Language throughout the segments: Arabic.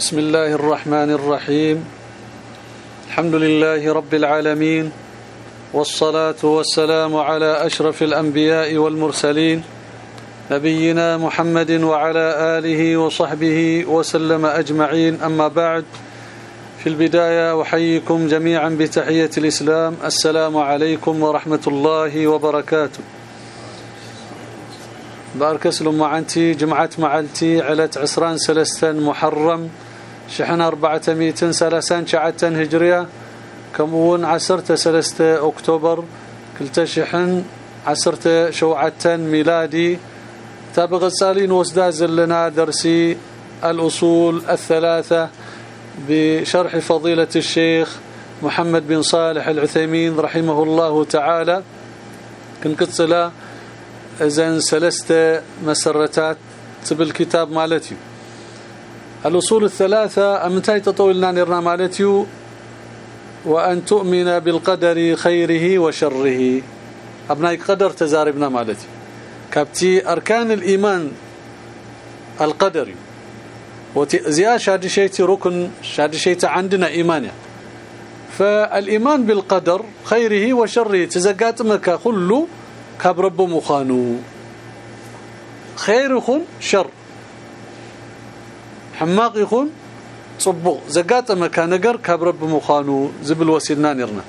بسم الله الرحمن الرحيم. الحمد لله رب العالمين والصلاة والسلام على أشرف الأنبياء والمرسلين نبينا محمد وعلى آله وصحبه وسلم أجمعين. أما بعد في البداية أحييكم جميعا بتحية الإسلام. السلام عليكم ورحمة الله وبركاته. بارك اسلم معنتي جمعة معلتي علت عسران سلستان محرم. شحن أربعة ميتين سلسان شعتن هجرية. كمون عسرت سلسة أكتوبر. كلتا شحن عسرت شوعتن ميلادي. تابق السالين وسداز لنا درسي الأصول الثلاثة بشرح فضيلة الشيخ محمد بن صالح العثيمين رحمه الله تعالى. كنقصلا إذن سلسته مسرتات بالكتاب مالتي. الأصول الثلاثة أمتاي تطولنا نرنا مالتي وأن تؤمن بالقدر خيره وشره. أبناء قدر تزاربنا مالتي. كابتي أركان الإيمان القدري وزيا شاد شيء ركن شاد شيء عندنا إيمان. فالإيمان بالقدر خيره وشره تزقات مكا كله كاب رب مخانو. خير يكون شر. حماق يكون صبغ. زقات مكان نجر كاب رب مخانو زبل وسيلنا نرنا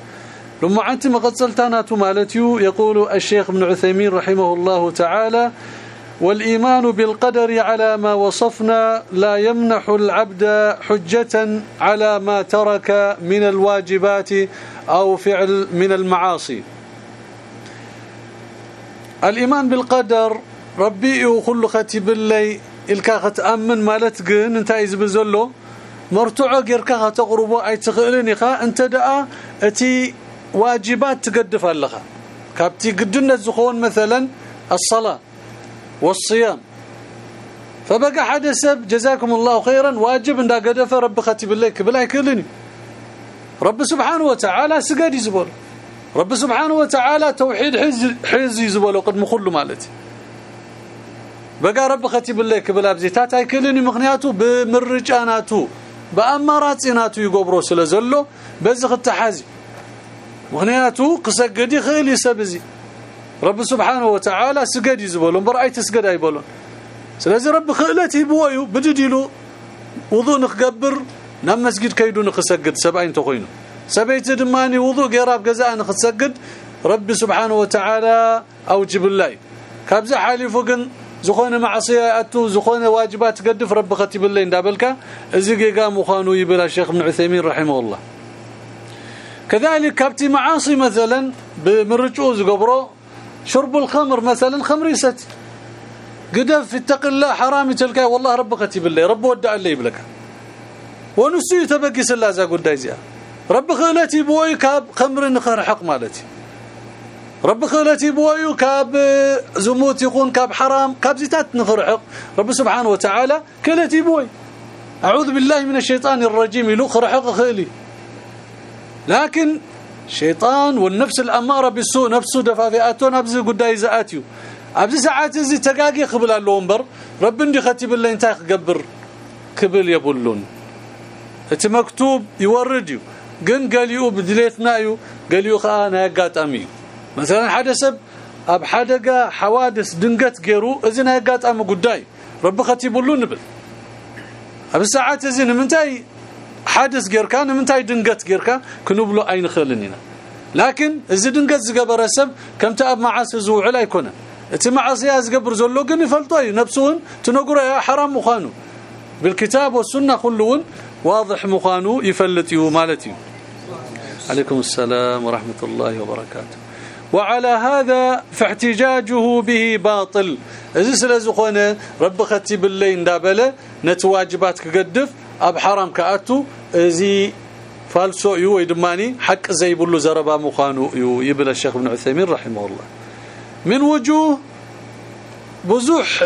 لما انت مقصلتاناتو مالتيو يقول الشيخ ابن عثيمين رحمه الله تعالى والإيمان بالقدر على ما وصفنا لا يمنح العبد حجة على ما ترك من الواجبات أو فعل من المعاصي. الإيمان بالقدر ربي ختب لي إلكا تامن مالت جن انت يزب زلو مرتوع غيركا تقربوا اي تخيلني خا انت دعا أتي واجبات تقدف لها كابتي قدنا زخون مثلا الصلاة والصيام. فبقى حدث جزاكم الله خيرا. واجب ان قدف رب ختب لك بلا يكلني. رب سبحانه وتعالى سجد يزبل رب سبحانه وتعالى توحيد حز حز يزبل قد مخل مالتي. بقى رب ختب لك بلا بزيتات يكلني مغنياته بمرجاناته بأماراتيناتو يقبروا سلازلو بزخ التحازي مغنياته قسقدي خيلي سبزي رب سبحانه وتعالى سجد يزبلون برأي تسجد ايبلون سلازي رب خلتي بويو بدديلو وضوء نخقبر نام مسجد كيدو نخسجد سبعين تقوينو سبيت دماني وضوء قراب جزاء نخسجد رب سبحانه وتعالى أوجب الله كابز حالي فوقن زخونه معصية أتو زخونه واجبات قدف رب ختب الله اندابلك. ازي جيغا مخانو يبلا الشيخ ابن عثيمين رحمه الله. كذلك كابتي معاصي مثلا بمرجوز قبره شرب الخمر مثلا خمر يست. قدف اتق الله حرام تلك والله رب ختب الله رب ودع الله يبلك. ونسي تبقي سلازا قداي زيا رب خلتي بوي كاب خمر نخر حق مالتي. رب خلتي بويو كاب زموت يكون كاب حرام كاب زيتات نخرحق. رب سبحانه وتعالى كلتي بوي. أعوذ بالله من الشيطان الرجيم لو خرحق خيلي. لكن شيطان والنفس الأمارة بالسوء نفسه دفافئاته نبز قداي زآتيو. ابز ساعات زي تقاقي قبل اللومبر رب اندي ختب الله انت قبر كبل يبلون. ات مكتوب يورديو. قن قاليو بدليتنايو قاليو خانا قاطامي مثلا حدث اب حدقه حوادث دنقت غيرو اذن هيغاطام غداي رب ختيبلو نبل اب ساعات اذن منتاي حادث غيركا منتاي دنقت غيركا كنبلو اين خلنينا لكن اذا دنقت زغبر سب كمت اب معاصي زوعل يكون اتي معاصي زغبر زلو كن يفلطوا نفسهم تنقروا يا حرام مخانو بالكتاب والسنة كلون واضح مخانو يفلتيو مالتي عليكم السلام ورحمة الله وبركاته وعلى هذا فاحتجاجه به باطل. اذا سلازخونه رب ختب الليل دابله نتواجبات كقدف اب حرام كاتو ازي فالسو يو يدماني حق زي بلو زربا مخانو يو يبل الشيخ ابن عثيمين رحمه الله من وجوه بزوح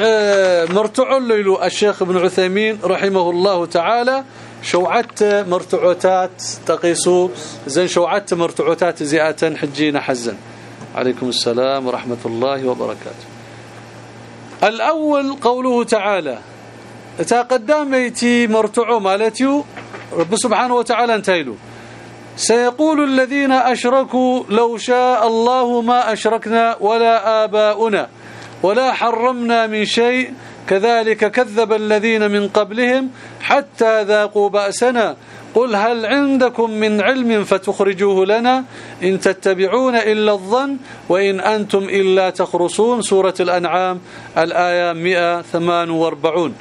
مرتع الليل الشيخ ابن عثيمين رحمه الله تعالى شوعت مرتعوتات تقيسوا زين شوعت مرتعوتات زياتا حجينا حزن عليكم السلام ورحمة الله وبركاته. الأول قوله تعالى اتا قداميتي مرتعو مالتيو رب سبحانه وتعالى انتايلو سيقول الذين أشركوا لو شاء الله ما أشركنا ولا آباؤنا ولا حرمنا من شيء كذلك كذب الذين من قبلهم حتى ذاقوا بأسنا. قل هل عندكم من علم فتخرجوه لنا؟ إن تتبعون إلا الظن وإن أنتم إلا تخرصون. سورة الأنعام الآية 148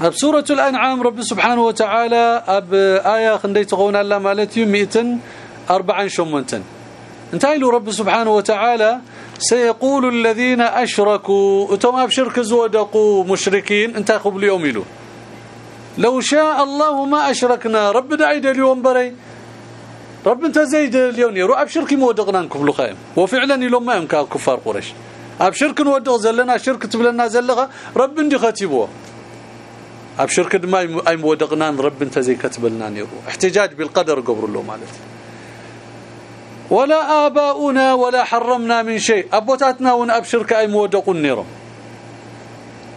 أب سورة الأنعام رب سبحانه وتعالى أب آية خندي تقون الله مالتي 140 انتهى له رب سبحانه وتعالى. سيقول الذين أشركوا اتم ابشرك زودقوا مشركين. انت قبل يوم له لو شاء الله ما أشركنا رب دعيد اليوم بري. رب انت زيد اليوم يرو. ابشرك مودقنا قبل خايم. وفعلا يلوم ما كفار قريش. ابشرك نودق زلنا شرك تبلنا زلغة رب اندي خاتبوه أب شرك ما أي مودقنا رب انت زي كتبلنا نيرو. احتجاج بالقدر قبر له مالتي. ولا آباؤنا ولا حرمنا من شيء. أبوتاتنا ون أبشرك أي مودقون نيرو.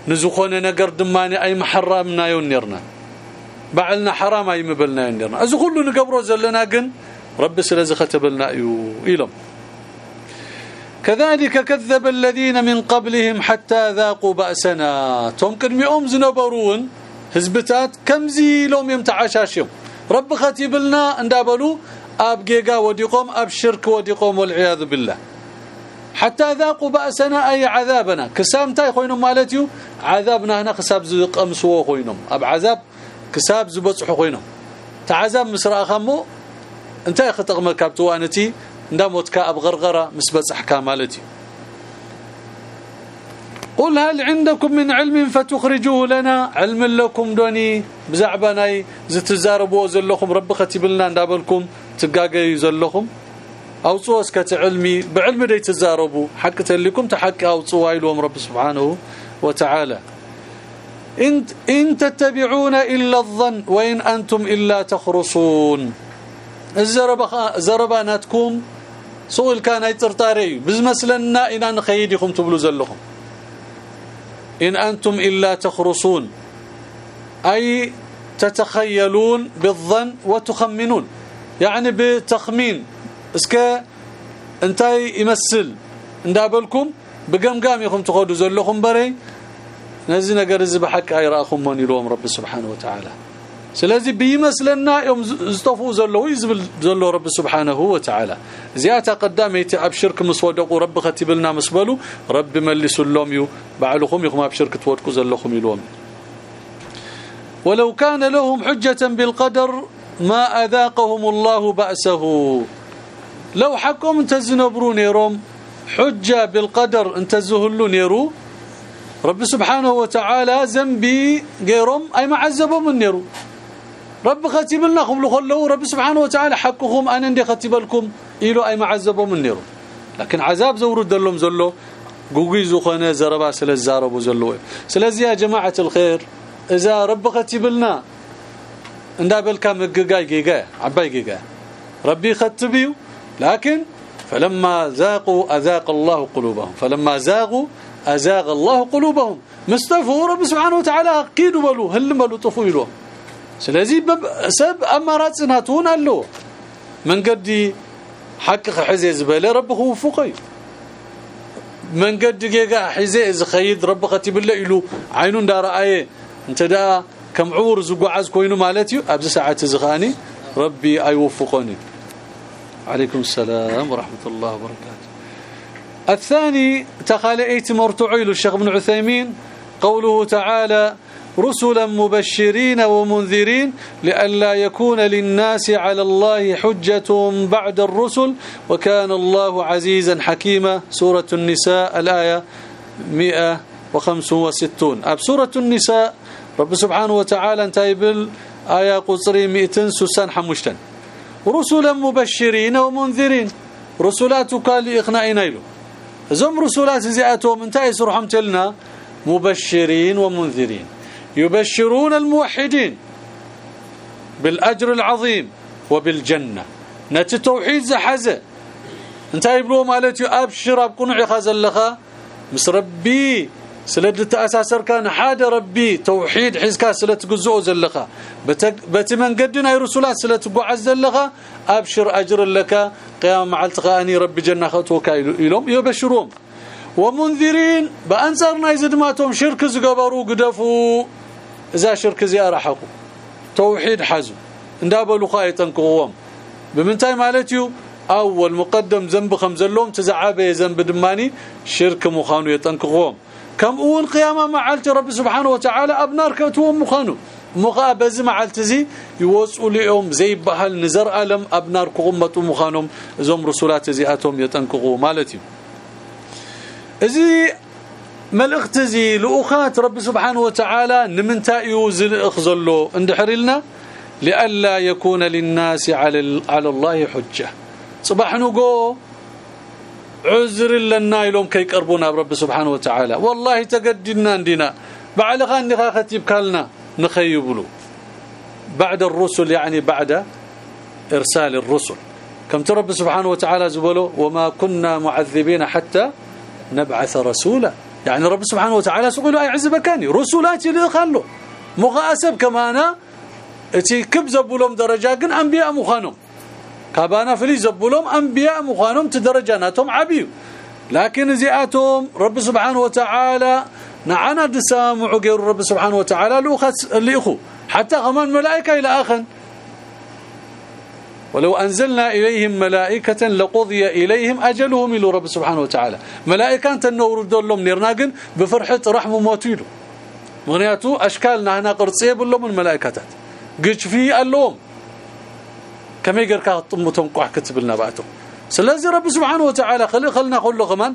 نزخونه نجر دماني أي محرمنا يونيرنا بعلنا حرام أي مبلنا يونيرنا كله نقبرو زلنا جن رب سلازي كتبلنا يو إلهم كذلك كذب الذين من قبلهم حتى ذاقوا بأسنا. توم قدميهم زنبرون. حزبتات كمزي لهم يمتعشاشهم رب ختيبلنا اندابلو أب جيجا وديقوم أب شرك وديقوم والعياذ بالله. حتى ذاقوا بأسنا أي عذابنا. كسامتاي خوينهم مالتيو عذابنا هنا كساب زقمسو خوينهم أب عذاب كساب زبصح خوينهم تعذاب مسرا خمو انت خطقمك كابتوانتي ندموتك أب غرغرة مسبصح كامالتي قل هل عندكم من علم فتخرجوه لنا؟ علم لكم دوني بزعبناي زتزاربوا زلكم رب ختبلنا ندابلكم تقاقي زلكم اوصوا اسكت علمي بعلم دي تزاربوا حق لكم تحق اوصوا ايلهم رب سبحانه وتعالى ان ان تتبعون الا الظن وان أنتم الا تخرصون الزرب زرباناتكم سؤال كان يطرطاري بزمسلنا ان نخيدكم تبلوا زلكم إن أنتم إلا تخرصون أي تتخيلون بالظن وتخمنون يعني بتخمين. اسكا انتي يمثل. እንዳበልኩም بقمقام يخم تخدو زلكم بري. نزي ነገር እዚ بحق رأخم من يلوم رب سبحانه وتعالى. ስለዚ بيمثلنا يوم ዝጠፉ زلو يزبل زلو رب سبحانه وتعالى. زيادة قدامي أبشرك مسودق رب ختبلنا مسبلو. رب ملس اللوم يو. بعلكم يخم أبشرك تودكو زلكم يلوم. ولو كان لهم حجة بالقدر ما أذاقهم الله بأسه. لو حكم تزنبرون يروم حجة بالقدر انت زهلون يرو رب سبحانه وتعالى ذنبي غيرهم أي معذبهم من يرو رب ختب لنا خم له رب سبحانه وتعالى حقكم أنا اندي ختب لكم إلو أي معذبوا من نيرو لكن عذاب زورد لهم زلو غوغي زخنه زربا سلازاربو زلو. سلازي يا جماعة الخير إذا رب ختب لنا እንዳበልካ መገጋይ جيجا عباي جيجا ربي ختبيو لكن فلما زاقوا أذاق الله قلوبهم فلما زاغوا أزاغ الله قلوبهم مستفوا رب سبحانه وتعالى قيدوا بلو هلملوا طفوا يلوهم سلازي سب أمارات سناتون ألو من قد حق حزي زبالي هو فوقي من قد جيجا حزي زخيد ربك تبلا إلو عينون دار آيه انت دا كم عور زقعز كوينو مالتي أبز ساعة زغاني. ربي أيوفقني. عليكم السلام ورحمة الله وبركاته. الثاني تخالئت مرتعيل الشيخ ابن عثيمين. قوله تعالى رسلا مبشرين ومنذرين لئلا يكون للناس على الله حجة بعد الرسل وكان الله عزيزا حكيما. سورة النساء الآية 165 أب سورة النساء رب سبحانه وتعالى انتايبل آية قصري 200 حمشتن رسلا مبشرين ومنذرين. رسلات قال لإخناء نيلو زم رسلات زياتهم انتهي سرحم تلنا مبشرين ومنذرين. يبشرون الموحدين بالأجر العظيم وبالجنة. نت توحيد زحزه انت يبلو مالتي أبشر ابقنع خزلخه مس ربي سلد تاساسر كان حاد ربي توحيد حزكا سلت جزء زلخا بتمن قدنا رسولات سلت قعز زلخا ابشر اجر لك قيام مع التقاني ربي جنة خطوك يلوم يبشرون ومنذرين بانصارنا يزدماتهم شرك زغبروا قدفوا اذا شرك زي راحقوا توحيد حزم اندابلوا خايتنكوهم بمنتاي مالتيو اول مقدم ذنب خمزلهم تزعابه ذنب دماني شرك مخانو يتنكوهم كم اول قيامة معلت رب سبحانه وتعالى أبنار كتوم مخانو. مخا بز معلت زي يوصوا لهم زي بحال نزر عالم أبنار قمتو مخانهم زوم رسولات زياتهم يتنكقوا مالتي إزي ملئخت زي لأخات رب سبحانه وتعالى نمنتا يوزل اخزلو اندحرلنا لئلا يكون للناس على على الله حجة. صباح نقو عذر لنا يلوم يقربونا برب سبحانه وتعالى. والله تقددنا عندنا. بعد غان ختيب كالنا نخيبلو بعد الرسل يعني بعد إرسال الرسل. كم ترب سبحانه وتعالى زبلو وما كنا معذبين حتى نبعث رسولا. يعني رب سبحانه وتعالى سقولوا أي عز بكاني رسولات اللي خلوا مغاسب كمانا إتي كب زبولهم درجة كن أنبياء مخانهم. كابانا فلي زبولهم أنبياء مخانهم تدرجاناتهم عبيو. لكن زياتهم رب سبحانه وتعالى نعنا دسامع غير رب سبحانه وتعالى اخو حتى كمان ملائكة إلى آخر. ولو أنزلنا إليهم ملائكة لقضي إليهم أجلهم إلى رب سبحانه وتعالى. ملائكة تنور دولهم نيرنا بفرحة رحمه موتيلو مغنياتو اشكالنا هنا قرصية بلهم الملائكه قج في اللوم كما يقركا طمتهم قح كتبلنا بعتهم سلازي رب سبحانه وتعالى خلي خلنا له كمان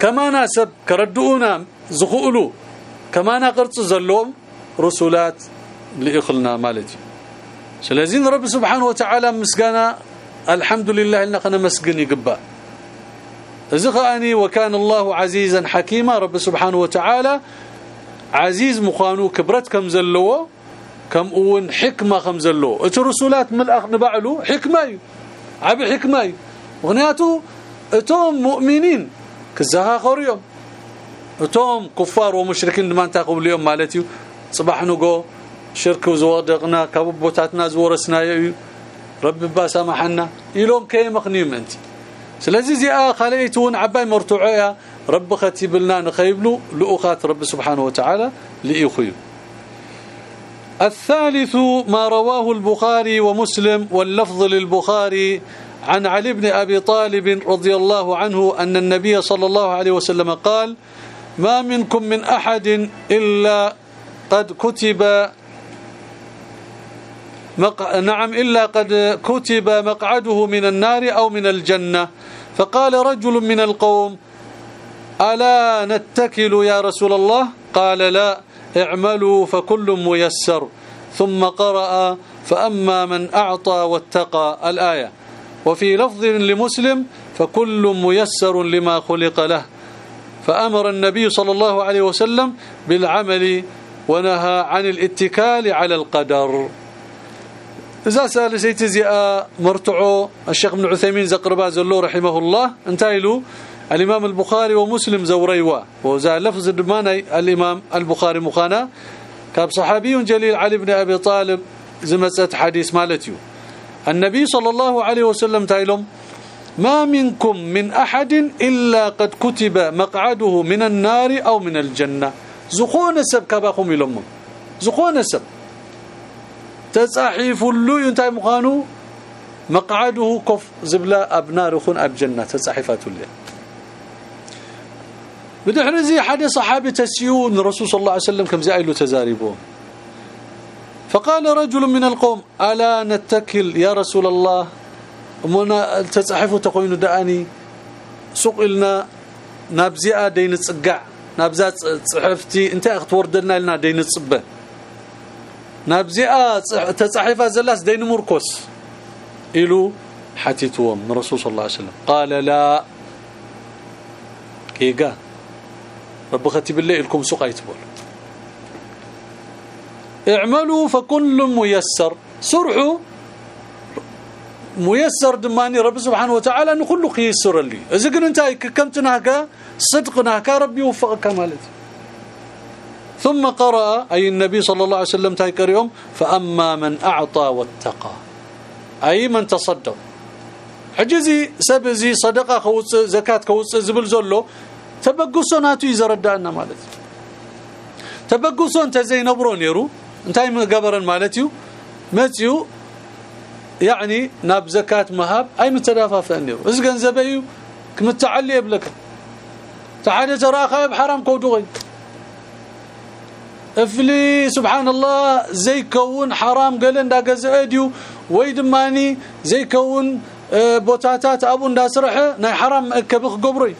كما ناسب كردونا زخولو كما نقرص زلوم رسولات لاخلنا مالتي سلازين رب سبحانه وتعالى مسغانا الحمد لله اننا قنا مسجن يقبا زخاني وكان الله عزيزا حكيما رب سبحانه وتعالى عزيز مخانو كبرت كم زلوه كم اون حكمة خمزلو. ات رسولات ملأخ نبعلو حكمة عب حكمة مغنياتو اتوم مؤمنين. كزها خوريوم اتوم كفار ومشركين ما انت اليوم مالتي صباح نقو شرك وزودقنا كبوتاتنا زورسنا رب با سامحنا يلوم كي مخنيم أنت. سلازي زي خليتون عباي مرتوعيه رب ختيب لنا نخيبلو. لاخات رب سبحانه وتعالى لاخيو الثالث ما رواه البخاري ومسلم واللفظ للبخاري عن علي بن أبي طالب رضي الله عنه أن النبي صلى الله عليه وسلم قال ما منكم من أحد إلا قد كتب مق... نعم إلا قد كتب مقعده من النار أو من الجنة. فقال رجل من القوم ألا نتكل يا رسول الله؟ قال لا. اعملوا فكل ميسر. ثم قرأ فأما من أعطى واتقى. الآية وفي لفظ لمسلم فكل ميسر لما خلق له. فأمر النبي صلى الله عليه وسلم بالعمل ونهى عن الاتكال على القدر. إذا سأل سيتزي مرتعو الشيخ ابن عثيمين زقربا زلو رحمه الله انتهي الإمام البخاري ومسلم زوريوا. وزا لفظ الدماني الإمام البخاري مخانا. كاب صحابي جليل علي بن أبي طالب زمست حديث مالتيو. النبي صلى الله عليه وسلم تايلم ما منكم من أحد إلا قد كتب مقعده من النار أو من الجنة. زخون السب كباكم يلم. زخون السب تصحيف اللو ينتهي مقانو مقعده كف زبلا أبنار خون أب جنة تصحيفات اللي. بدحر زي حد صحابي تسيون الرسول صلى الله عليه وسلم كم زي له تزاربه فقال رجل من القوم ألا نتكل يا رسول الله؟ منا تصحفوا تقوين داني سوق لنا نابزيا دين تصقع نابزا صحفتي انت اخت وردنا لنا دين تصبه نابزيا تصحفا زلاس دين مركوس. إلو حتيتهم الرسول صلى الله عليه وسلم. قال لا. كيغا رب ختب الله لكم سوق يتبول. اعملوا فكل ميسر. سرحوا ميسر دماني رب سبحانه وتعالى ان كله ييسر لي. إذا أنت كمتناك صدقناك ربي يوفقك مالتي. ثم قرأ أي النبي صلى الله عليه وسلم تايكر يوم فأما من أعطى واتقى. أي من تصدق. حجزي سبزي صدقة خوص زكاة خوص زبل زلو. تبقسوناتو يزردانا مالتي تبقسون تزي نبرو نيرو انتي مغبرن مالتيو متيو يعني ناب زكاه مهاب اي متدافع نيرو از غنزبيو كمتعلي يبلك تعال تراخا بحرام كودوي افلي سبحان الله زي كون حرام قال اندا غزاديو ويدماني زي كون بوتاتات ابو انداسرحه ناي حرام اكبخ قبري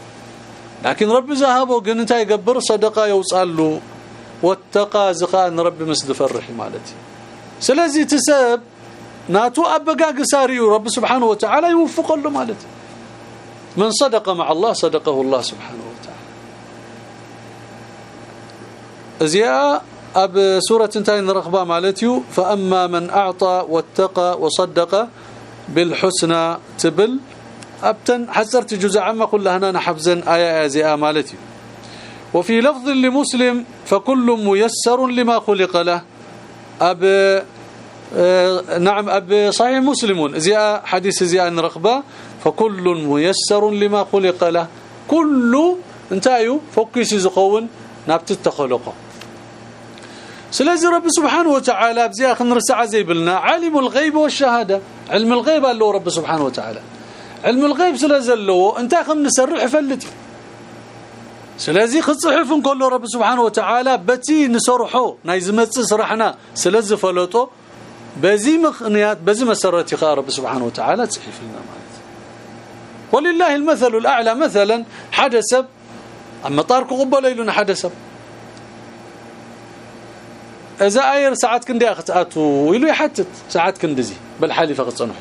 لكن رب ذهبوا قال انت يقبر صدقة يوصلوا واتقى زقان رب مسد فرح مالتي. سلازي تسب ناتو ابقاق ساريو رب سبحانه وتعالى يوفق له مالتي. من صدق مع الله صدقه الله سبحانه وتعالى. أزياء أب سورة انتهي رغبة مالتيو فأما من أعطى واتقى وصدق بالحسنى تبل أبتن حسرت جزء عما كلها هنا نحفزن آية ازياء مالتي. وفي لفظ لمسلم فكل ميسر لما خلق له. أب آه، نعم أب صحيح مسلم زي حديث زي رغبه فكل ميسر لما خلق له. كل انتايو فوكس زقون نابت التخلقه سلازي رب سبحانه وتعالى بزي اخ نرسع زي بلنا. عالم الغيب والشهادة. علم الغيب قال له رب سبحانه وتعالى. علم الغيب سلازلو انت اخم نسرح فلتي. سلازي خصحف كله رب سبحانه وتعالى بتي نسرحو ناي زمص سرحنا سلازي فلطو بزي مخنيات بزي مسرتي رب سبحانه وتعالى تصحف لنا مالت. ولله المثل الأعلى مثلا حدث. أما طارق قبل لنا حدث. إذا آير ساعات كندي اخطاتو ويلو يحتت ساعات كندزي بالحالي فقط صنح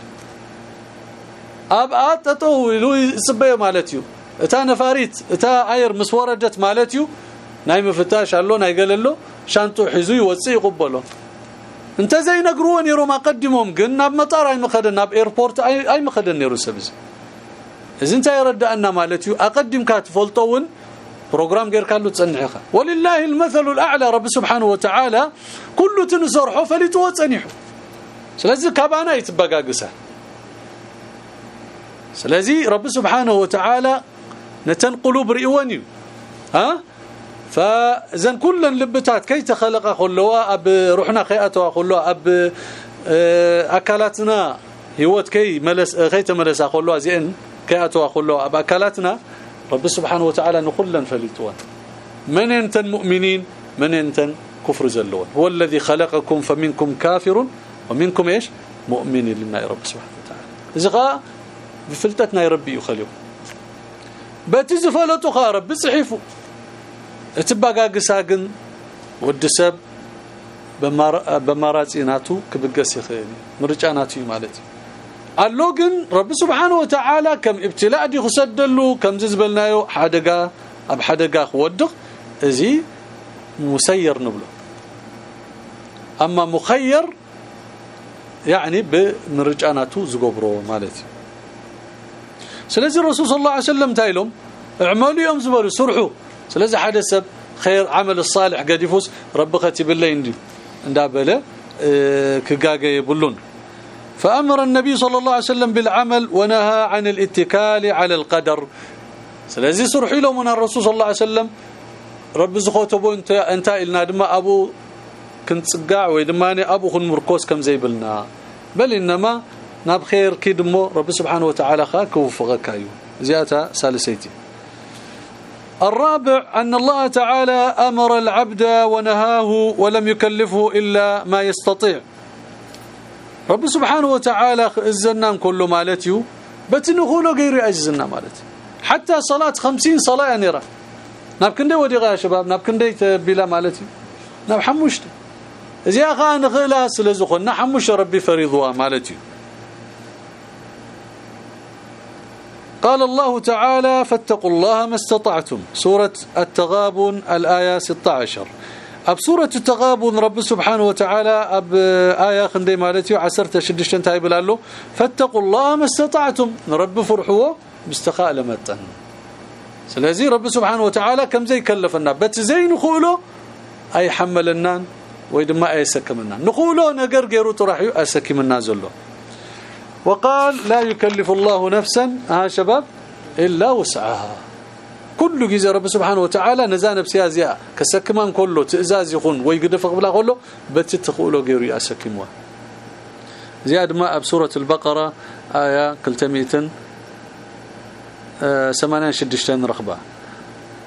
أب اتتو ويلو يصبيه مالتيو. إتا نفاريت. إتا أير مسوردت مالتيو. ناي مفتاش الله ناي قاللو شانتو حزو يوصي يقبلو. إنت زي نغرون يرو ما قدمهم. كن ناب مطار أي مخدن. ناب إيربورت اي أي مخدن يرو سبز. اذا إنت يردأنا مالتيو. أقدم كاتفولطون بروجرام غير كانوا تصنعها ولله المثل الأعلى. رب سبحانه وتعالى. كل تنصرحه فلتوصنحه سلازي كابانا يتبغاغسا سلازي رب سبحانه وتعالى نتن قلوب رئواني ها؟ فاذا كل لبتات كي تخلق خلوا أب روحنا خياتها خلوا أب أكلاتنا. هيوت كي ملس خيت ملس خلوا زين كياتوا خلوا أب أكلاتنا. رب سبحانه وتعالى نقلا فليتوان. من انت المؤمنين من انت كفر زلون. هو الذي خلقكم فمنكم كافر ومنكم إيش؟ مؤمن لله رب سبحانه وتعالى. إذا بفلتتنا يا ربي يخليو. بتزفلتو خارب بصحيفو اتباقاقسا كن ودسب بمراصيناتو كبقس يخيني. مرجاناتو مالتي قالو كن رب سبحانه وتعالى كم ابتلاء دي خسدلو كم ززبلنايو حدقا أب حدقا خودق إزي مسير نبلو. أما مخير يعني بمرجاناتو زغبرو مالتي. ስለዚህ ረሱል صلى الله عليه وسلم تايلهم اعملوا يوم زبروا سرحوا ስለዚህ ሓደ ሰብ خير عمل الصالح قديفوس رب كتب لي اندي እንዳበለ ክጋገ ይብሉን فأمر النبي صلى الله عليه وسلم بالعمل ونهى عن الاتكال على القدر سلازي صرحي له من الرسول صلى الله عليه وسلم رب زخوتبو انت انت النا دما ابو كنت صقاع ويدماني ابو خن مركوس كم زي بلنا بل انما ناب خير كيدمو رب سبحانه وتعالى خاك وفقك أيو. زيادة ثالثيتي الرابع أن الله تعالى أمر العبد ونهاه ولم يكلفه إلا ما يستطيع. رب سبحانه وتعالى الزنان كله مالتيو بتنخولو غير أجزنا مالتي. حتى صلاة 50 صلاة يعني رأ. ناب كندي وديغا يا شباب ناب كندي بلا مالتي ناب حمشت ازي أخا نخلا سلازخنا حمش ربي فريضوا مالتي قال الله تعالى فاتقوا الله ما استطعتم. سورة التغابن الآية 16 أب سورة التغابن رب سبحانه وتعالى أب آية خندي مالتي عسرت شدشن تاي بلالو. فاتقوا الله ما استطعتم. رب فرحوا باستقاء لمتن سلازي رب سبحانه وتعالى كم زي كلفنا. بت زي نقوله أي حملنا ويدما أي سكمنا. نقوله نجر غيرو طرحيو اسكمنا زلو. وقال لا يكلف الله نفسا ها شباب؟ إلا وسعها. كل جزء رب سبحانه وتعالى نزان بسيازيا كسكمان كله تئزاز يكون ويقدف قبل كله بتتقولوا غيرو ياسكموا زياد ما بسورة البقرة آية كلتميتن سمانين شدشتين رخبة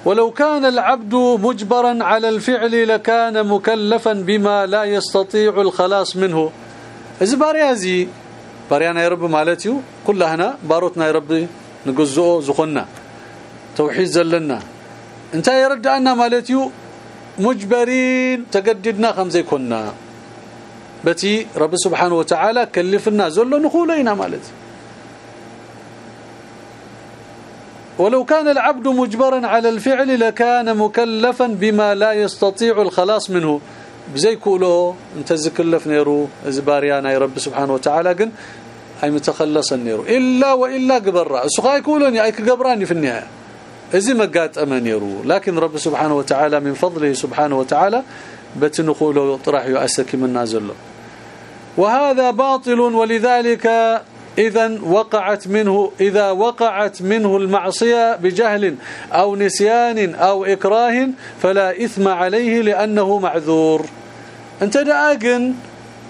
ولو كان العبد مجبرا على الفعل لكان مكلفا بما لا يستطيع الخلاص منه. اذا باريازي باريانا يا رب مالتيو كلها هنا باروتنا يا رب نجزؤه زخنا توحيد زلنا انت يرد أن مالتيو مجبرين تجددنا خمزي كنا بتي رب سبحانه وتعالى كلفنا زلنا نقولينا مالتي ولو كان العبد مجبرا على الفعل لكان مكلفا بما لا يستطيع الخلاص منه بزي كولو انت زكلف نيرو زباريانا يا رب سبحانه وتعالى قن اي متخلص نيرو إلا وإلا قبر سخا يقولون اي كقبراني في النهاية. ازي مقات امنيرو لكن رب سبحانه وتعالى من فضله سبحانه وتعالى بتنقولوا طرح يؤسك من نازله. وهذا باطل ولذلك اذا وقعت منه إذا وقعت منه المعصية بجهل أو نسيان أو إكراه فلا إثم عليه لأنه معذور. أنت داقن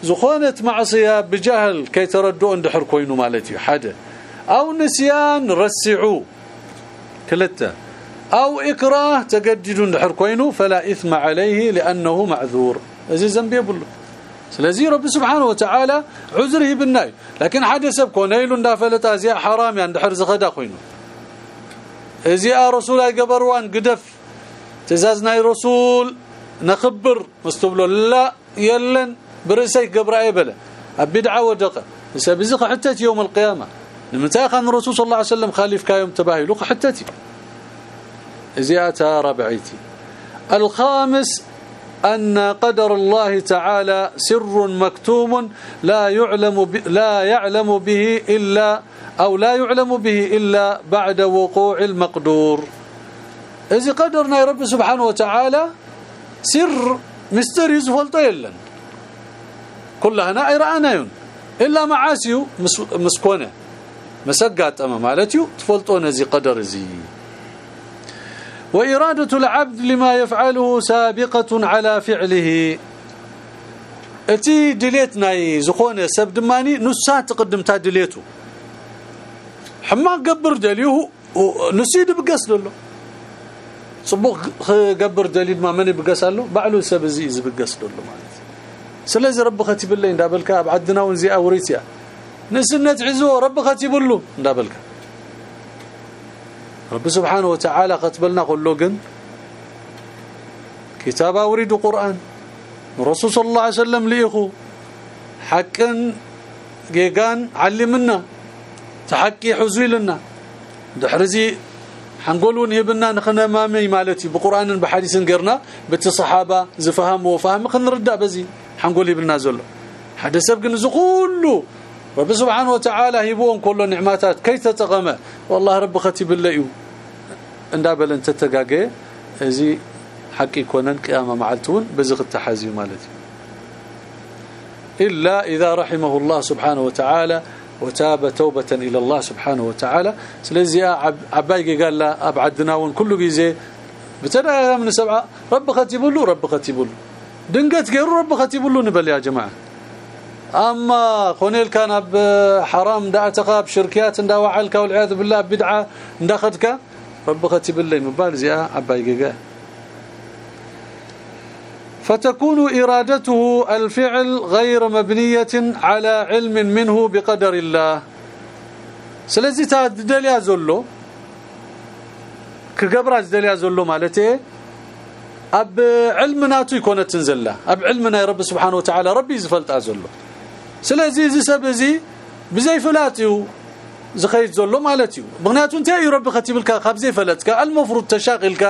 زخونت معصية بجهل كي تردوا اندحر كوينو مالتي؟ حدا أو نسيان رسعوا كلتا. أو إكراه تجددوا اندحر كوينو فلا إثم عليه لأنه معذور. ازي ذنبي يقول سلازي رب سبحانه وتعالى عذره بالناي لكن حد سب كونيل اندافلت ازيا حرام يعني دحر زخدا خوينو ازيا رسول قبروان قدف تزازنا رسول نخبر مستبلو لا يلن برسي قبر ايبله ابدعه ودقه سبزق حتى يوم القيامه متى كان الرسول صلى الله عليه وسلم خالف كايوم تباهي لق حتى زياده ربعيتي الخامس أن قدر الله تعالى سر مكتوم لا يعلم لا يعلم به إلا أو لا يعلم به إلا بعد وقوع المقدور. إذا قدرنا يا رب سبحانه وتعالى سر مستري زفلطه يلن كلها نائر أنا إلا معاسيو مسكونة. مسقات أما مالتيو تفلطون زي قدر زي وإرادة العبد لما يفعله سابقة على فعله. إتي دليتنا زخونة سب دماني نسات تقدمتا دليتو. حما قبر دليه نسيد له صبوق قبر دليل ما من بقصله بعلو سب زي بقصد له مالت. سلازي رب ختب الله اندابلك أبعدنا ونزي أوريتيا. نسنت عزو رب ختب له اندابلك رب سبحانه وتعالى كتبلنا كله جن كتاب أوريد قرآن. الرسول صلى الله عليه وسلم ليخو حقا جيغان علمنا. تحكي حزوي لنا دحرزي حنقولون يبنا نخنا مامي مالتي. بقرآن بحديث غيرنا بالصحابه زفهم وفهم. خنردا بزي حنقول يبنا زلو. حدث بن زقولو رب سبحانه وتعالى يبون كل نعماتات. كي تتقمه والله رب ختب الليو اندابل انت تتقاقه ازي حق يكونن قيامة معلتون بزغ التحازي مالتي. إلا إذا رحمه الله سبحانه وتعالى وتاب توبة إلى الله سبحانه وتعالى. سلازي عبايقي قال لا أبعدناون كل جيزه بتدا من سبعة رب ختب له رب ختب له دنقت غير رب ختب له نبل يا جماعة. أما خونيل كان حرام دا اعتقاب شركيات دا وعلك والعياذ بالله بدعة رب كتب لي مبال زي عبايقه فتكون إرادته الفعل غير مبنية على علم منه بقدر الله. سلازي تدليا زلو. كقبراج دليا زلو مالتي. أب علمناتو يكون تنزله. أب علمنا يا رب سبحانه وتعالى. ربي يزفلت أزلو. ስለዚ እዚ ሰብ እዚ ብዘይፈላጥዩ ዝኸይድ ዘሎ ማለት እዩ ምክንያቱ እንታይ እዩ ረቢ ከትብልካ ካብ ዘይፈለጥካ ኣልመፍሩድ ተሻቂልካ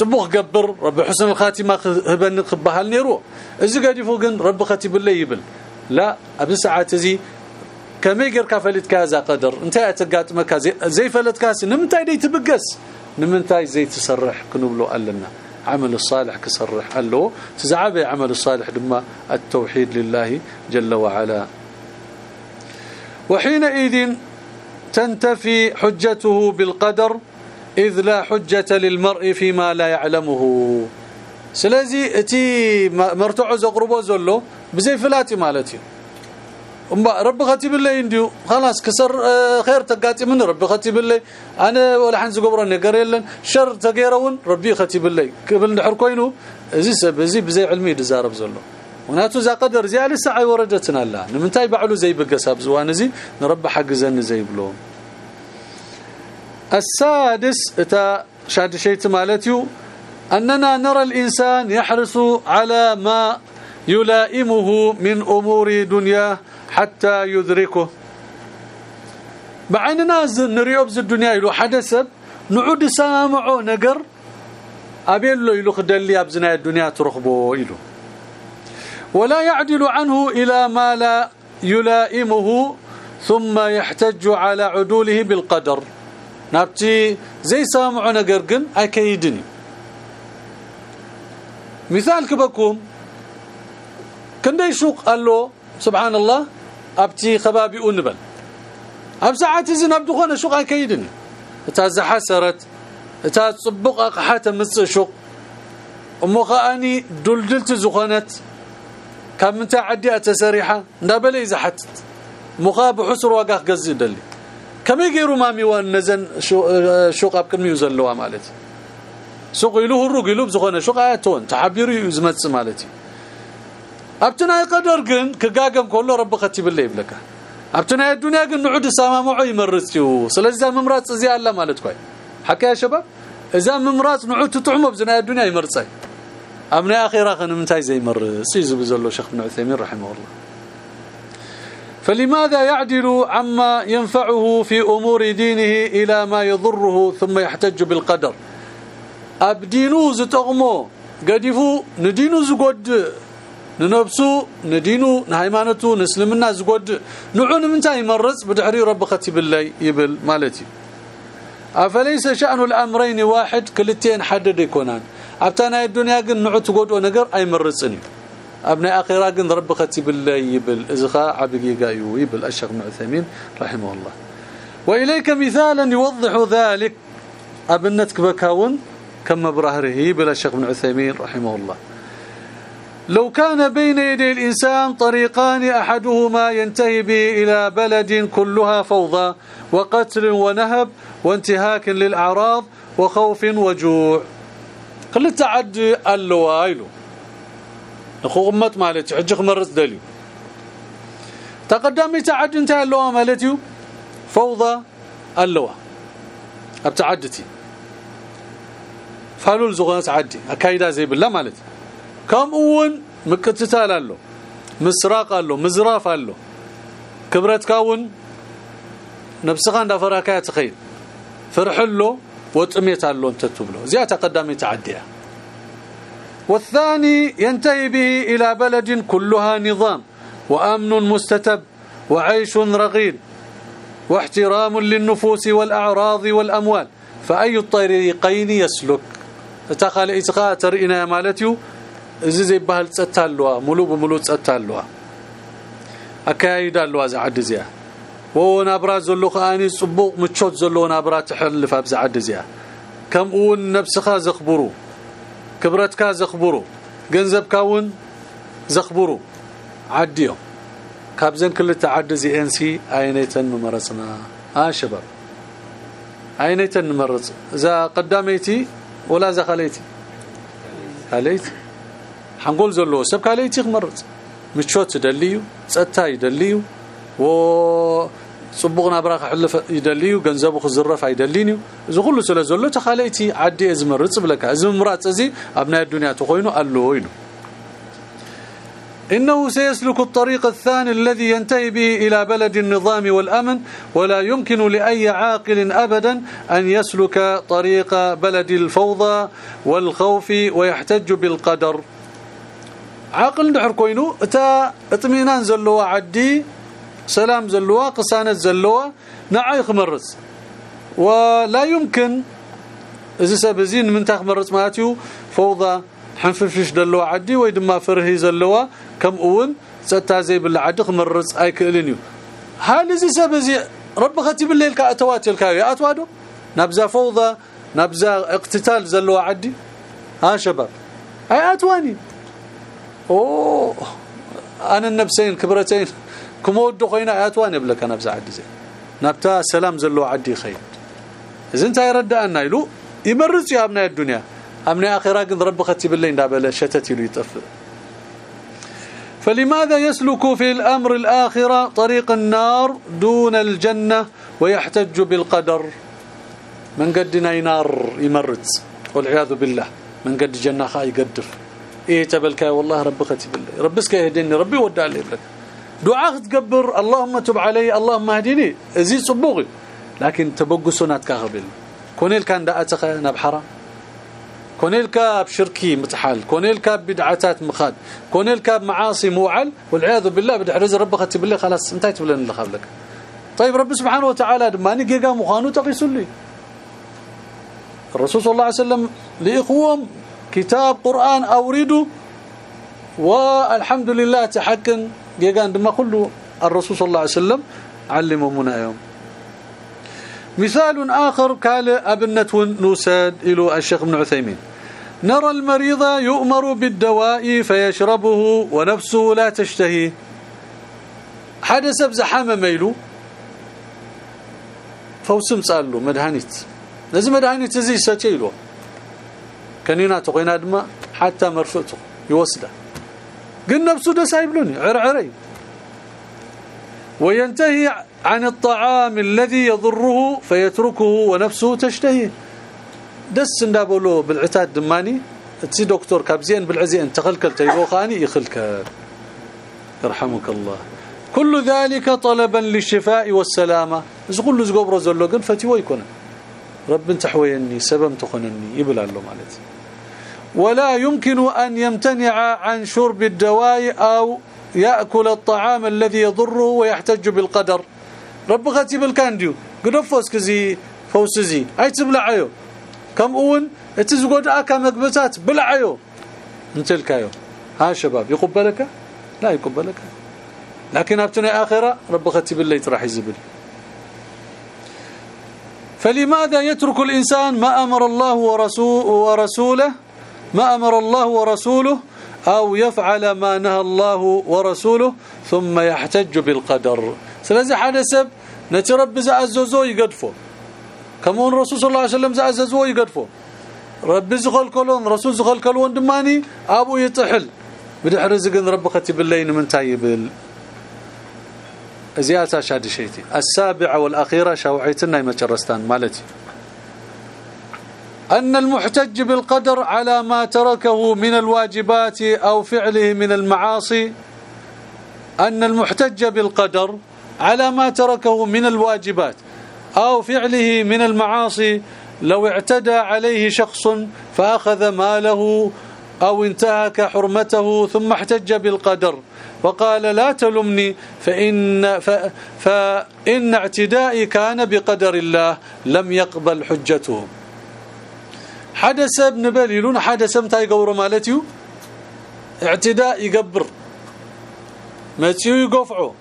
ፅቡቅ ክገብር ረቢ ሕስን ልካቲማ ክህበኒ ክበሃል ነይሩዎ እዚ ገዲፉ ግን ረቢ ከትብለይ ይብል ላ ኣብዚ ሰዓት እዚ ከመይ ጌርካ ፈሊጥካ ዛ ቀደር እንታይ ኣተጋጥመካ ዘይፈለጥካሲ ንምንታይ ደይትብገስ ንምንታይ ዘይትሰርሕ ክንብሎ ኣለና عمل الصالح كسرح. قال له تزعب عمل الصالح دما التوحيد لله جل وعلا. وحينئذ تنتفي حجته بالقدر إذ لا حجة للمرء فيما لا يعلمه. سلازي إتي مرتعو زقربو زلو بزي فلاتي مالتي. رب ختيب الله ينديو خلاص كسر خير تقاتي من رب ختيب الله أنا ولا حنز قبره نغير يلن شر تغيرون ربي ختيب الله قبل نحر كوينو زي زي بزي علمي دزارب زلو وناتو ذا قدر زي على الساعة وردتنا الله نمنتاي بعلو زي بقساب زوان زي نرب حق زن زي بلو السادس اتا شاد شيت مالتيو أننا نرى الإنسان يحرص على ما يلائمه من أمور دنياه حتى يدركه. بعيننا نريو بز الدنيا يلو حدث نعود سامعو نقر ابيلو يلو خدلي أبزنا الدنيا ترخبو يلو. ولا يعدل عنه إلى ما لا يلائمه ثم يحتج على عدوله بالقدر. نبتي زي سامعو نقر قن اكيدني مثال كبكم كندي سوق قال له سبحان الله. أبتي خبابي نبل أب ساعات زين ابدو خونه سوق كيدني. إتا زحسرت. إتا تصبق أقحات مص سوق. أمو خاني دلدلت زخنت كم انت عدي اتسريحه ندبلي زحتت مخاب حسر واقع غزي دلي. كم يغيروا مامي ونزن شوق أب كم يزلوا مالتي. سوق يلوه الرق يلوب زخونه شوق آتون. تعبيري يزمت مالتي. أبتنا يقدر كن كغاغم كله رب ختي بالله يبلك أبتنا الدنيا كن نعود سامامعو يمرصيو سلازا ممراص زي الله مالت كوي. حكى يا شباب؟ إذا ممراص نعود تطعمه بزنا الدنيا يمرصي امنا أخيرا خن منتاي زي مرص يزب زلو شيخ ابن عثيمين رحمه الله. فلماذا يعدل عما ينفعه في أمور دينه إلى ما يضره ثم يحتج بالقدر؟ أبدينو زتغمو قدفو ندينو ننبسو ندينو نهايمانتو نسلمنا زقود نعون منتا يمرز بدحري رب ختب الله يبل مالتي افليس شأن الامرين واحد كلتين حدد يكونان ابتنا الدنيا قن نعو تقود ونقر اي مرزني ابناء أخيرا قن رب ختب الله يبل ازخاء عبقيقا يبل الشيخ ابن عثيمين رحمه الله واليك مثالا يوضح ذلك ابنتك بكاون كما برهره يبل الشيخ ابن عثيمين رحمه الله لو كان بين يدي الإنسان طريقان أحدهما ينتهي به إلى بلد كلها فوضى وقتل ونهب وانتهاك للأعراض وخوف وجوع. قل تعد اللوايلو نخو أمت مالتي حجك مرت دليو. تقدمي تعد انت اللوا مالتي فوضى اللوا ابتعدتي فالول زغنات عدي أكايدا زي بالله مالتي كم اون مكتتال አለው مسراق አለው مزراف አለው كبرتكاون نفسك عند فراكا تخيل فرحله وطميت አለው انت تبلو زي تقدمي تعديها والثاني ينتهي به إلى بلد كلها نظام وامن مستتب وعيش رغيد واحترام للنفوس والاعراض والاموال فاي الطريقين يسلك تخال اتقاء ترئنا مالتيو እዚ ዘይባህል ጸጥታ ኣለዋ ሙሉ ብሙሉ ጸጥታ ኣለዋ ኣካይዳ ኣለዋ ዝዓዲ እዚኣ ወናብራ ዘሎ ከኣኒ ጽቡቕ ምቾት ዘለዎ ናብራ ትሕልፍ ኣብዚ ዓዲ እዚኣ ከምኡ እውን ነብስኻ ዘኽብሩ ክብረትካ ዘኽብሩ ገንዘብካ እውን ዘኽብሩ ዓዲ እዮም ካብዘን ክልተ ዓዲ እዚአን ሲ ኣይነተን ንመረፅና አ ሸባብ ኣይነተን ንመረፅ እዛ ቀዳመይቲ ወላ እዛ ካልይቲ ካልይቲ حنقول زلو سب كالي تخمرت مشوت دليو صتا يدليو و صبغنا براخ حلف يدليو ገንዘቡ خزرف يدلينيو እዚ كله ስለ ዘሎ ተኻለይቲ ዓዲ ዝመርጽ ብለካ እዚ ምራጽ እዚ ኣብ ናይ ዱንያ ተኮይኑ ኣሎ ኢሉ إنه سيسلك الطريق الثاني الذي ينتهي به إلى بلد النظام والأمن ولا يمكن لأي عاقل أبدا أن يسلك طريق بلد الفوضى والخوف ويحتج بالقدر عاقل دحر كوينو اتا اطمئنان زلوا عدي سلام زلوا قسانه زلوا نعي خمرص ولا يمكن اذا سبزين من تخمرص ماتيو فوضى حنففش دلوا عدي ويدما فرهي زلوا كم اون ستا زي بالعد خمرص ايكلنيو هل اذا سبزي رب ختي الليل كاتواتل كاي اتوادو نبزا فوضى نبزا اقتتال زلوا عدي ها شباب اي اتواني أوه أنا النفسين كبرتين. كمودو خوينا اتواني بلك أنا بزا عدي نبتا سلام زلوا عدي خير. إذا انت يردأنا يلو يمرز يا أبناء الدنيا. امنا آخرة قد رب ختب اللي اندابله شتت يلو يطف فلماذا يسلك في الأمر الآخرة طريق النار دون الجنة ويحتج بالقدر؟ من قد نار يمرت والعياذ بالله من قد جنة خاي يقدر إيه تبلك والله رب ختب الله ربك يهديني ربي ودع لي لك دعاء تقبر اللهم تب علي اللهم اهدني أزيد صبوغي. لكن تبقسونات كهبل كونيل كان داتخ نبحره كونيلكا بشركي متحال. كونيلكا بدعاتات مخاد. كونيلكا بمعاصي موعل. والعياذ بالله بدحرز رب ختي بالله خلاص انتهيت بلن لك طيب رب سبحانه وتعالى دماني جيجا مخانو تقيسوا لي الرسول صلى الله عليه وسلم لاخوهم كتاب قرآن اوريدوا والحمد لله تحكن جيجا دما كله الرسول صلى الله عليه وسلم علمهمنا يوم. مثال آخر قال أبنة نوساد إلى الشيخ ابن عثيمين. نرى المريض يؤمر بالدواء فيشربه ونفسه لا تشتهي حدث بزحامة ميلو. فوسم صالو مدهانيت لازم مدهانيت زي ساتيلو كنينا تقينا دما حتى مرفته يوسده قل نفسه ده سايبلوني عرعري وينتهي عن الطعام الذي يضره فيتركه ونفسه تشتهي دس ندابلو بالعتاد دماني تسي دكتور كابزين بالعزين تخلكل تيبو خاني يخلك يرحمك الله كل ذلك طلبا للشفاء والسلامه زغل زغبر زلو قن فتي يكون رب تحويني سبب تخنني يبلع له ولا يمكن أن يمتنع عن شرب الدواء أو يأكل الطعام الذي يضره ويحتج بالقدر. رب خاتب الكانديو قدفوس كزي فوسزي أي تبلعيو. كم أون؟ اتزغودا كمغبتات بلعيو. انتلكايو ها شباب يقبلك لا يقبلك لكن ابتنا آخرة رب خاتب اللي راح يزبل. فلماذا يترك الإنسان ما أمر الله ورسوله؟ ما أمر الله ورسوله أو يفعل ما نهى الله ورسوله ثم يحتج بالقدر. سلازي حدث نتي رب زعززو يقدفو. كمون الرسول صلى الله عليه وسلم زعززو يقدفو. رب زخلكلون رسول زخلكلون دماني أبو يطحل بدحر زقن رب كتب الليل من تايبل. زيادة شاد شيتي. السابعة والأخيرة شوعيتنا يمچرستان مالتي. أن المحتج بالقدر على ما تركه من الواجبات أو فعله من المعاصي أن المحتج بالقدر على ما تركه من الواجبات أو فعله من المعاصي لو اعتدى عليه شخص فأخذ ماله أو انتهك حرمته ثم احتج بالقدر وقال لا تلمني فإن, فإن اعتدائي كان بقدر الله لم يقبل حجته. حدث بنبل يلون حدث متى يقبر مالتيو اعتداء يقبر. ماتيو يقفعو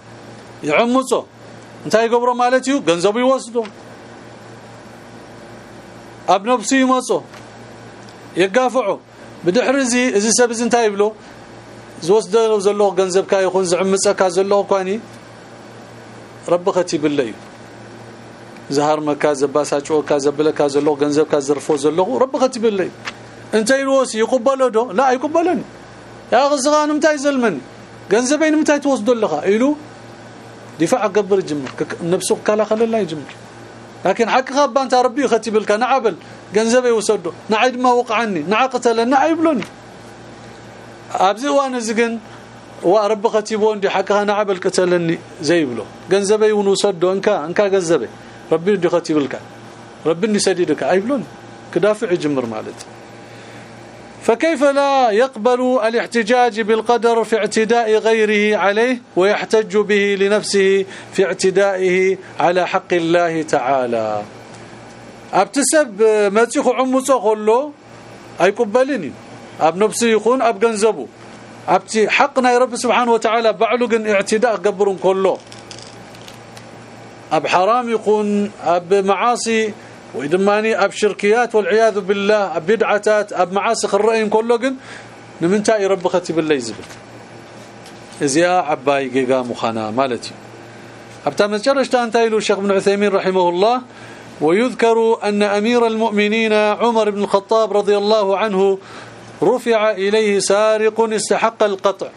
يعمصو. متى يقبر مالتيو غنزبو يوسدو ابنبسي يمصو يقافعو. بدحرزي اذا سبز متى يبلو. زوسدو زلو غنزبكا يكون زعمصكا زلو كواني ربختي بالليل زهر مكاز باساچو كاز بلا كاز لو غنزب كاز زرفو زلو رب غتب لي أنت يلوس يقبلو دو؟ لا يقبلن يا غزغان متى يزلمن؟ غنزبين متى توسدو لها يلو دفاع قبر جم نفسك كلا خل لا يجمر لكن حق خاب أنت ربي ختي بالك نعبل غنزبي وسدو نعيد ما وقعني نعقتل نعيبلني أبزي وأنا زغن ورب ختي بوندي حقها نعبل قتلني زي بلو. غنزبي ونسدو انكا انكا غنزبي ربي دي كتبلك ربي نسديدك أي بلون؟ كدافع جمر مالتي فكيف لا يقبل الاحتجاج بالقدر في اعتداء غيره عليه ويحتج به لنفسه في اعتدائه على حق الله تعالى؟ أبتسب مصيخ عمصو كله ايقبلني أب نفسه يكون أب جنزبه أبتي حقنا يا رب سبحانه وتعالى بعلو جن اعتداء قبرن كله أب حرام يكون أب معاصي ويدماني أب شركيات والعياذ بالله أب بدعتات أب معاسخ الرأي كله جن نمنتا رب ختب الله يزبل ازيا عباي جيجا مخانا مالتي. ابتا مجرشتا انتايلو الشيخ ابن عثيمين رحمه الله ويذكر أن أمير المؤمنين عمر بن الخطاب رضي الله عنه رفع إليه سارق استحق القطع.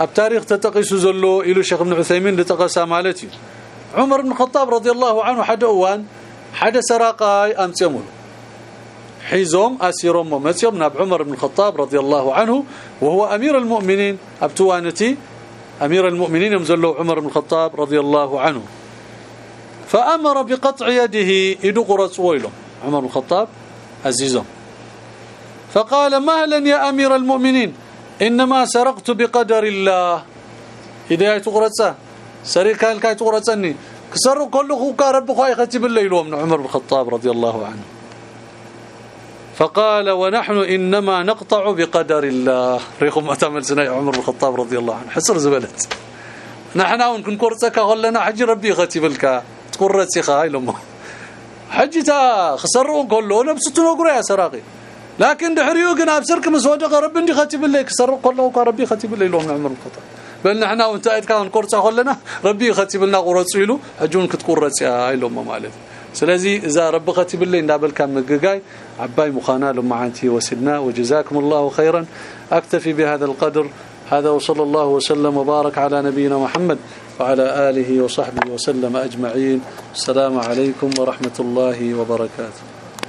التاريخ تتقيس زلو إلى شيخ ابن عثيمين لتقسى مالتي. عمر بن الخطاب رضي الله عنه حد أوان حد سراقاي أمسيمون حيزوم أسيرهم ومسيوم ناب عمر بن الخطاب رضي الله عنه وهو أمير المؤمنين. أبتوانتي أمير المؤمنين يمزلوا عمر بن الخطاب رضي الله عنه. فأمر بقطع يده يدقرص ويله عمر بن الخطاب عزيزهم فقال مهلا يا أمير المؤمنين؟ إنما سرقت بقدر الله. إذا تقرصه سري كان كاي تقرصني كسر كله رب خوي ختم الليل من عمر بن الخطاب رضي الله عنه. فقال ونحن إنما نقطع بقدر الله. ريخم أتمل سنة عمر بن الخطاب رضي الله عنه. حسر زبلت. نحن ونكون كرتك غلنا حج ربي ختبلك تقرتي خاي لما حجتا خسروا كله. نفسه نقرأ يا سراقي. لكن دحريو كنا بسرك مسودق رب عندي ختب لك سر كله ربي ختب لي لهم عمر الخطأ. بل نحن وانت كان قرصة خلنا ربي ختب لنا قرص يلو حجون كتقرص يا لهم مالت سلازي إذا رب ختب لي ندابل كان مغغاي عباي مخانا لما عنتي وسدنا وجزاكم الله خيرا. أكتفي بهذا القدر. هذا وصلى الله وسلم وبارك على نبينا محمد وعلى آله وصحبه وسلم أجمعين. السلام عليكم ورحمة الله وبركاته.